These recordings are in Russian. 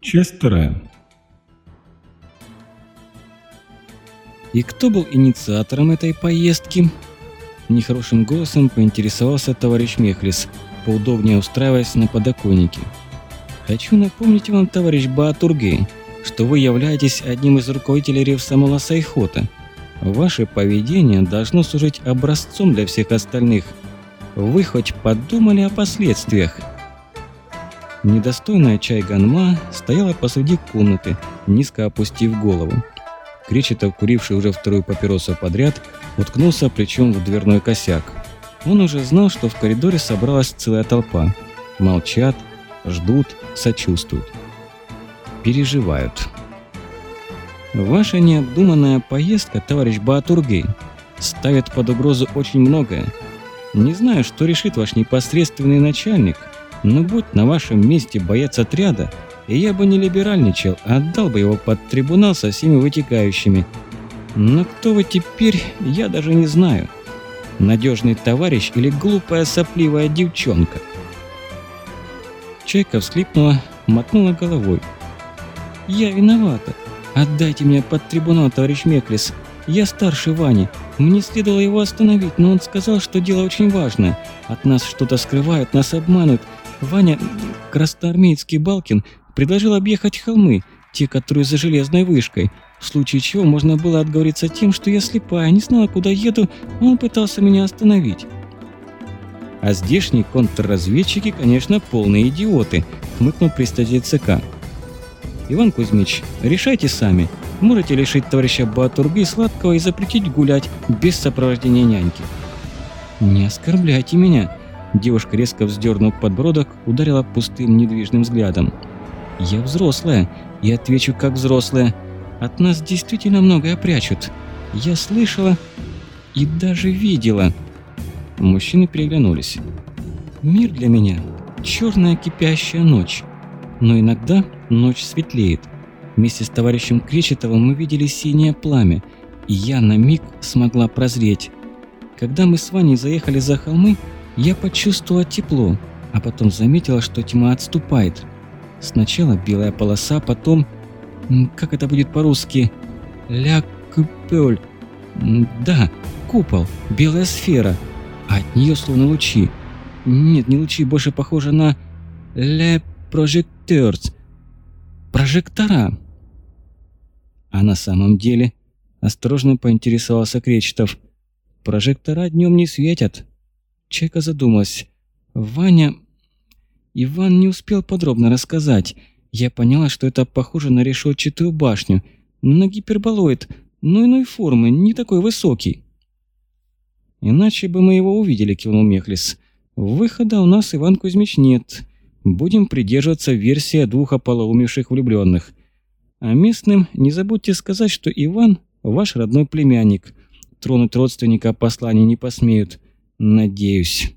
Часть вторая. И кто был инициатором этой поездки? Нехорошим голосом поинтересовался товарищ Мехлис, поудобнее устраиваясь на подоконнике. Хочу напомнить вам, товарищ Баатургей, что вы являетесь одним из руководителей Ревсамола Сайхота. Ваше поведение должно служить образцом для всех остальных. Вы хоть подумали о последствиях? Недостойная чай Ганма стояла посреди комнаты, низко опустив голову. Кречетов, куривший уже вторую папиросу подряд, уткнулся плечом в дверной косяк. Он уже знал, что в коридоре собралась целая толпа. Молчат, ждут, сочувствуют. Переживают. Ваша необдуманная поездка, товарищ Баатургей, ставит под угрозу очень многое. Не знаю, что решит ваш непосредственный начальник, но будь на вашем месте боец отряда, и я бы не либеральничал, а отдал бы его под трибунал со всеми вытекающими. Но кто вы теперь, я даже не знаю. Надежный товарищ или глупая сопливая девчонка? Чайка всхлипнула, мотнула головой. «Я виновата. Отдайте меня под трибунал, товарищ Меклис. Я старше Вани. Мне следовало его остановить, но он сказал, что дело очень важное. От нас что-то скрывают, нас обманут. Ваня, красноармейский Балкин, предложил объехать холмы, те, которые за железной вышкой. В случае чего можно было отговориться тем, что я слепая, не знала, куда еду, он пытался меня остановить. А здешние контрразведчики, конечно, полные идиоты, хмыкнул представитель ЦК. Иван Кузьмич, решайте сами. Можете лишить товарища Батурги сладкого и запретить гулять без сопровождения няньки. Не оскорбляйте меня. Девушка, резко вздернув подбородок, ударила пустым недвижным взглядом. «Я взрослая, и отвечу как взрослая. От нас действительно многое прячут. Я слышала и даже видела». Мужчины переглянулись. «Мир для меня – черная кипящая ночь. Но иногда ночь светлеет. Вместе с товарищем Кречетовым мы видели синее пламя, и я на миг смогла прозреть. Когда мы с Ваней заехали за холмы, я почувствовала тепло, а потом заметила, что тьма отступает. Сначала белая полоса, потом... Как это будет по-русски? Ля. Да, купол, белая сфера. А от нее словно лучи. Нет, не лучи, больше похоже на... Ле прожектерс. Прожектора. А на самом деле... Осторожно поинтересовался Кречетов. Прожектора днем не светят. Чайка задумалась. Ваня... Иван не успел подробно рассказать. Я поняла, что это похоже на решетчатую башню. На гиперболоид, но иной формы, не такой высокий. «Иначе бы мы его увидели», — кивнул Мехлис. «Выхода у нас, Иван Кузьмич, нет. Будем придерживаться версии двух ополоумевших влюбленных. А местным не забудьте сказать, что Иван – ваш родной племянник. Тронуть родственника послания не посмеют. Надеюсь».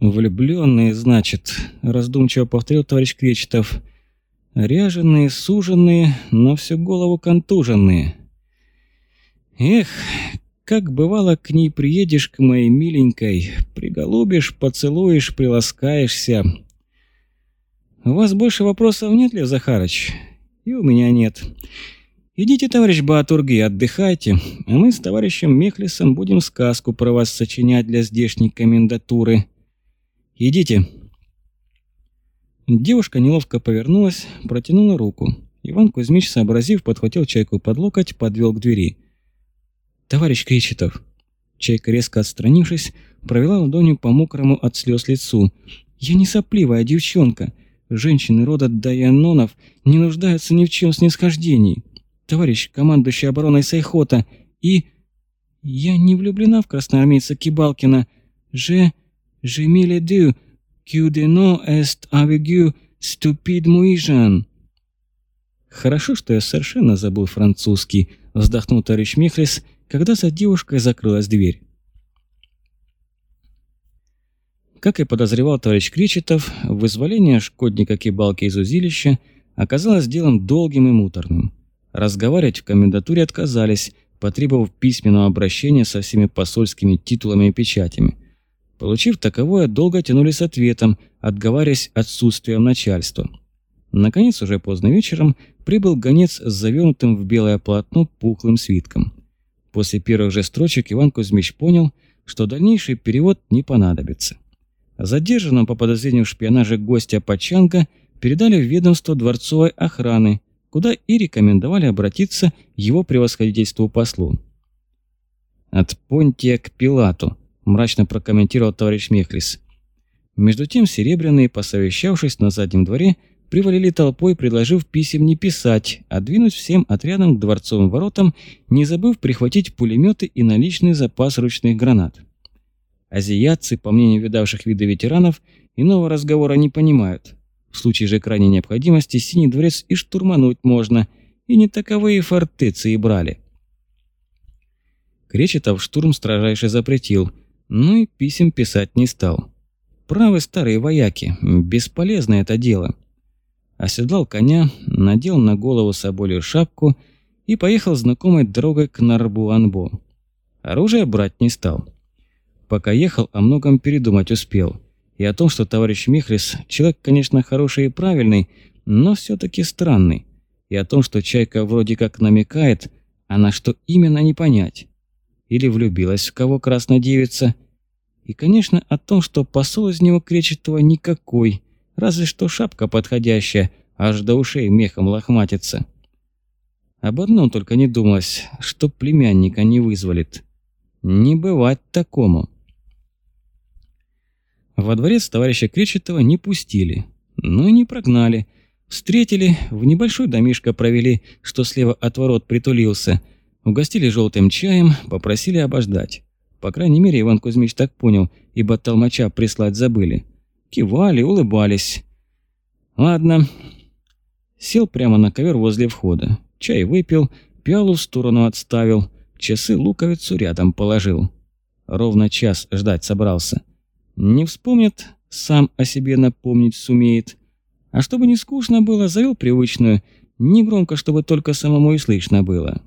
«Влюбленные, значит», – раздумчиво повторил товарищ Кречетов. «Ряженые, суженные, но всю голову контуженные». «Эх, как бывало к ней приедешь к моей миленькой, приголубишь, поцелуешь, приласкаешься». «У вас больше вопросов нет, Лев Захарыч?» «И у меня нет». «Идите, товарищ Баатурги, отдыхайте, а мы с товарищем Мехлисом будем сказку про вас сочинять для здешней комендатуры». «Идите». Девушка неловко повернулась, протянула руку. Иван Кузьмич, сообразив, подхватил чайку под локоть, подвел к двери. «Товарищ Кречетов!» Чайка, резко отстранившись, провела ладонью по мокрому от слез лицу. «Я не сопливая девчонка. Женщины рода Даянонов не нуждаются ни в чем снисхождении. Товарищ, командующий обороной Сайхота, и... Я не влюблена в красноармейца Кибалкина. Же... Dis, que de no est avec stupid muижан. Хорошо, что я совершенно забыл французский, вздохнул товарищ Мехлис, когда за девушкой закрылась дверь. Как и подозревал товарищ Кричетов, вызволение шкодника Кибалки из узилища оказалось делом долгим и муторным. Разговаривать в комендатуре отказались, потребовав письменного обращения со всеми посольскими титулами и печатями – Получив таковое, долго тянули с ответом, отговариваясь отсутствием начальства. Наконец, уже поздно вечером, прибыл гонец с завернутым в белое полотно пухлым свитком. После первых же строчек Иван Кузьмич понял, что дальнейший перевод не понадобится. Задержанного по подозрению в шпионаже гостя Пачанга передали в ведомство дворцовой охраны, куда и рекомендовали обратиться его превосходительству послу. «От Понтия к Пилату», – мрачно прокомментировал товарищ Мехлис. Между тем Серебряные, посовещавшись на заднем дворе, привалили толпой, предложив писем не писать, а двинуть всем отрядом к дворцовым воротам, не забыв прихватить пулеметы и наличный запас ручных гранат. Азиатцы, по мнению видавших виды ветеранов, иного разговора не понимают. В случае же крайней необходимости Синий дворец и штурмануть можно, и не таковые фортеции брали. Кречетов штурм строжайше запретил, но и писем писать не стал. Правы старые вояки, бесполезно это дело оседлал коня, надел на голову соболью шапку и поехал знакомой дорогой к Нарбуанбу. Оружие брать не стал. Пока ехал, о многом передумать успел. И о том, что товарищ Михрис человек, конечно, хороший и правильный, но все таки странный. И о том, что Чайка вроде как намекает, а на что именно не понять. Или влюбилась в кого краснодевица. И, конечно, о том, что посол из него кречетого никакой – Разве что шапка подходящая, аж до ушей мехом лохматится. Об одном только не думалось, что племянника не вызволит. Не бывать такому. Во дворец товарища Кречетова не пустили, но и не прогнали. Встретили, в небольшой домишко провели, что слева от ворот притулился. Угостили желтым чаем, попросили обождать. По крайней мере, Иван Кузьмич так понял, ибо толмача прислать забыли. Кивали, улыбались. Ладно. Сел прямо на ковер возле входа. Чай выпил, пиалу в сторону отставил, часы луковицу рядом положил. Ровно час ждать собрался. Не вспомнит, сам о себе напомнить сумеет. А чтобы не скучно было, завел привычную, не громко, чтобы только самому и слышно было.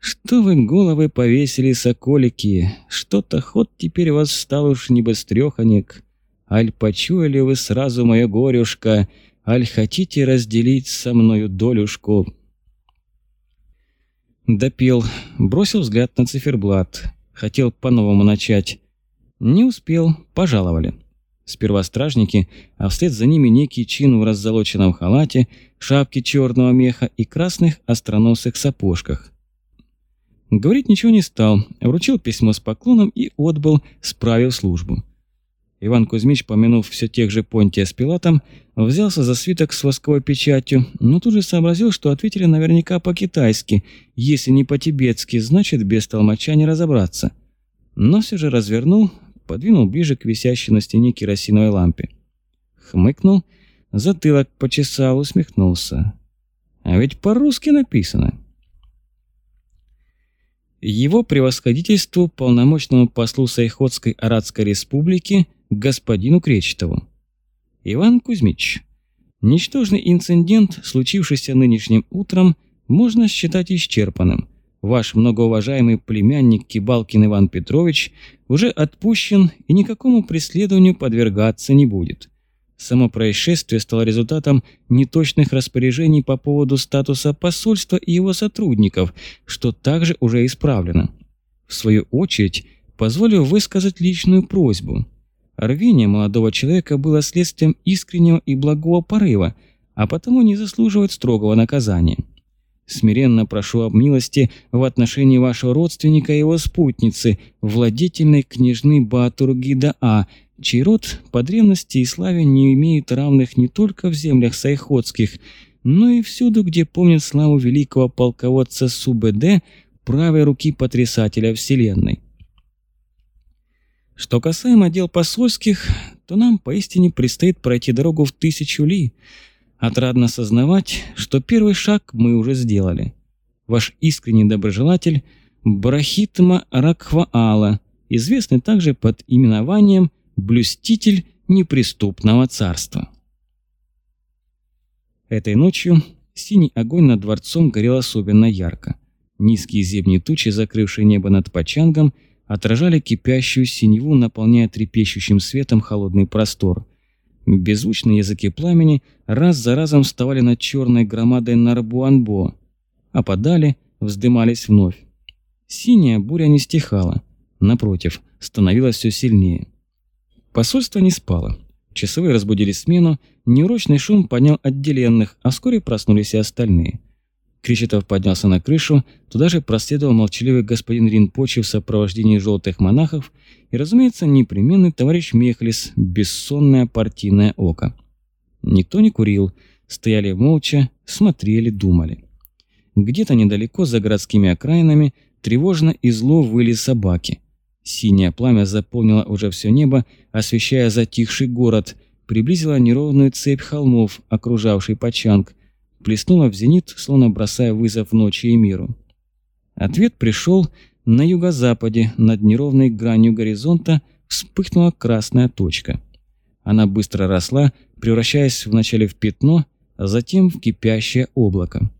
«Что вы головы повесили, соколики? Что-то ход теперь у вас стал уж не быстрёхонек. Аль почуяли вы сразу мое горюшко, Аль хотите разделить со мною долюшку?» Допел, бросил взгляд на циферблат. Хотел по-новому начать. Не успел, пожаловали. Сперва стражники, а вслед за ними некий чин в раззолоченном халате, шапке черного меха и красных остроносых сапожках. Говорить ничего не стал, вручил письмо с поклоном и отбыл, справив службу. Иван Кузьмич, помянув все тех же Понтия с Пилатом, взялся за свиток с восковой печатью, но тут же сообразил, что ответили наверняка по-китайски. Если не по-тибетски, значит, без толмача не разобраться. Но все же развернул, подвинул ближе к висящей на стене керосиновой лампе. Хмыкнул, затылок почесал, усмехнулся. А ведь по-русски написано. Его превосходительству, полномочному послу Сайходской Арадской Республики, господину Кречетову. Иван Кузьмич, ничтожный инцидент, случившийся нынешним утром, можно считать исчерпанным. Ваш многоуважаемый племянник Кибалкин Иван Петрович уже отпущен и никакому преследованию подвергаться не будет. Само происшествие стало результатом неточных распоряжений по поводу статуса посольства и его сотрудников, что также уже исправлено. В свою очередь, позволю высказать личную просьбу. Рвение молодого человека было следствием искреннего и благого порыва, а потому не заслуживает строгого наказания. Смиренно прошу об милости в отношении вашего родственника и его спутницы, владетельной княжны Батургида А, чей род по древности и славе не имеет равных не только в землях сайходских, но и всюду, где помнят славу великого полководца Субэдэ, правой руки потрясателя Вселенной. Что касаемо дел посольских, то нам поистине предстоит пройти дорогу в тысячу ли. Отрадно сознавать, что первый шаг мы уже сделали. Ваш искренний доброжелатель Брахитма Ракхваала, известный также под именованием «Блюститель неприступного царства». Этой ночью синий огонь над дворцом горел особенно ярко. Низкие зимние тучи, закрывшие небо над Пачангом, отражали кипящую синеву, наполняя трепещущим светом холодный простор. Беззвучные языки пламени раз за разом вставали над черной громадой Нарбуанбо, а подали вздымались вновь. Синяя буря не стихала, напротив, становилась все сильнее. Посольство не спало. Часовые разбудили смену, неурочный шум поднял отделенных, а вскоре проснулись и остальные. Кречетов поднялся на крышу, туда же проследовал молчаливый господин Ринпочи в сопровождении желтых монахов и, разумеется, непременный товарищ Мехлис, бессонное партийное око. Никто не курил, стояли молча, смотрели, думали. Где-то недалеко, за городскими окраинами, тревожно и зло выли собаки. Синее пламя заполнило уже все небо, освещая затихший город, приблизило неровную цепь холмов, окружавший Пачанг, плеснуло в зенит, словно бросая вызов ночи и миру. Ответ пришел на юго-западе, над неровной гранью горизонта вспыхнула красная точка. Она быстро росла, превращаясь вначале в пятно, а затем в кипящее облако.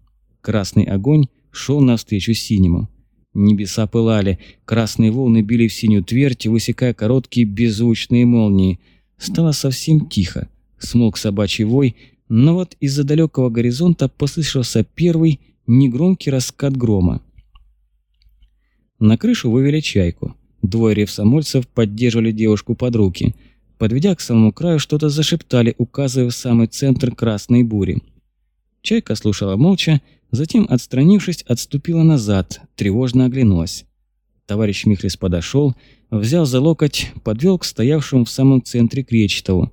Красный огонь шел навстречу синему. Небеса пылали, красные волны били в синюю твердь, высекая короткие беззвучные молнии. Стало совсем тихо. Смолк собачий вой, но вот из-за далекого горизонта послышался первый негромкий раскат грома. На крышу вывели чайку. Двое ревсомольцев поддерживали девушку под руки. Подведя к самому краю, что-то зашептали, указывая в самый центр красной бури. Чайка слушала молча, Затем, отстранившись, отступила назад, тревожно оглянулась. Товарищ Михлис подошел, взял за локоть, подвел к стоявшему в самом центре Кречетову.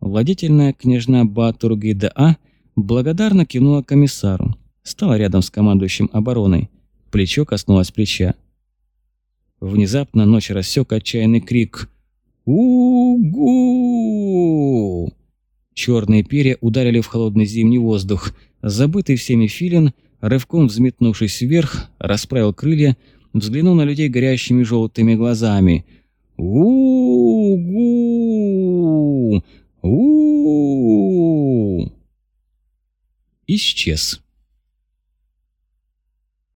Владетельная княжна Батургейда благодарно кивнула комиссару. Стала рядом с командующим обороной. Плечо коснулось плеча. Внезапно ночь рассек отчаянный крик «У-гу!». Черные перья ударили в холодный зимний воздух – Забытый всеми филин, рывком взметнувшись вверх, расправил крылья, взглянул на людей горящими желтыми глазами. У у у Исчез.